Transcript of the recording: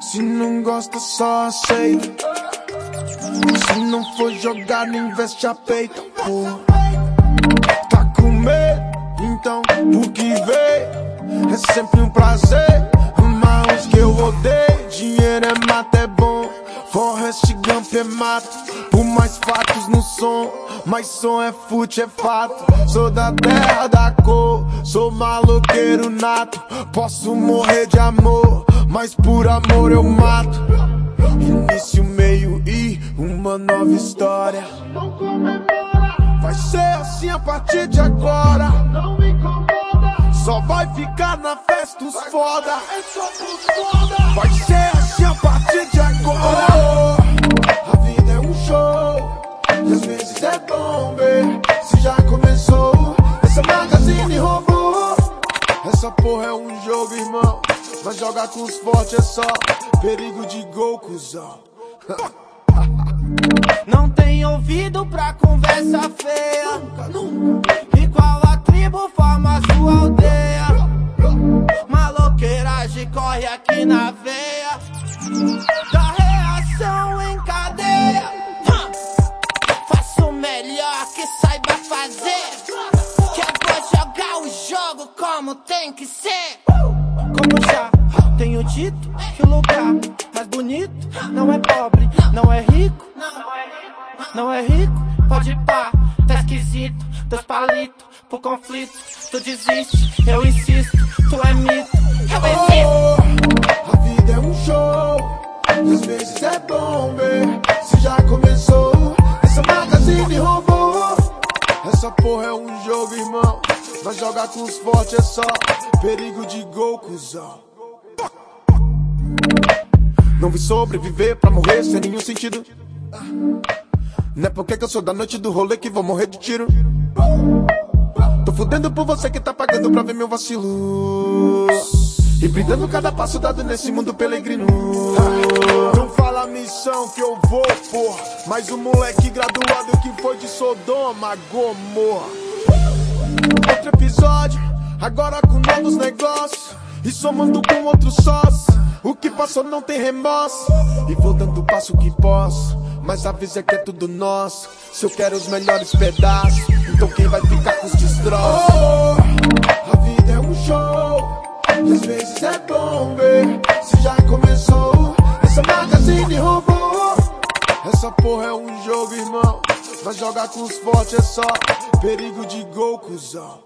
Se não gosta, só aceita. Se não for jogar, não investe a peita, porra. Tá com medo? Então, o que vem é sempre um prazer. Que eu odeio, dinheiro é mata, é bom. Forrest Gump é mato, por mais fatos no som. Mas som é fute, é fato. Sou da terra da cor, sou maloqueiro nato. Posso morrer de amor, mas por amor eu mato. Início, meio e uma nova história. Vai ser assim a partir de agora. Na festa os foda. Vai ser assim a partir de agora. A vida é um show. E às vezes é bom ver se já começou. Essa magazine roubou. Essa porra é um jogo, irmão. Mas jogar com os fortes é só perigo de gol, cuzão. Não tem ouvido pra conversa feia. E qual como tem que ser. Como já tenho dito que o lugar mais bonito não é pobre, não é rico. Não é rico, pode pá, tá esquisito. Dois palitos pro conflito. Tu desiste, eu insisto, tu é mito, Essa porra é um jogo, irmão. Mas jogar com os fortes é só perigo de gol, cuzão. Não vi sobreviver pra morrer sem nenhum sentido. Não é porque que eu sou da noite do rolê que vou morrer de tiro. Tô fudendo por você que tá pagando pra ver meu vacilo. E brindando cada passo dado nesse mundo pelegrino. Que eu vou, porra. Mas o moleque graduado que foi de Sodoma, Gomorra. Outro episódio, agora com novos negócios. E somando com outros sócios. O que passou não tem remorso. E vou dando o passo que posso. Mas avisa que é tudo nosso. Se eu quero os melhores pedaços, então quem vai ficar com os destroços? Oh, irmão. Mas jogar com os fortes é só perigo de gol, cuzão.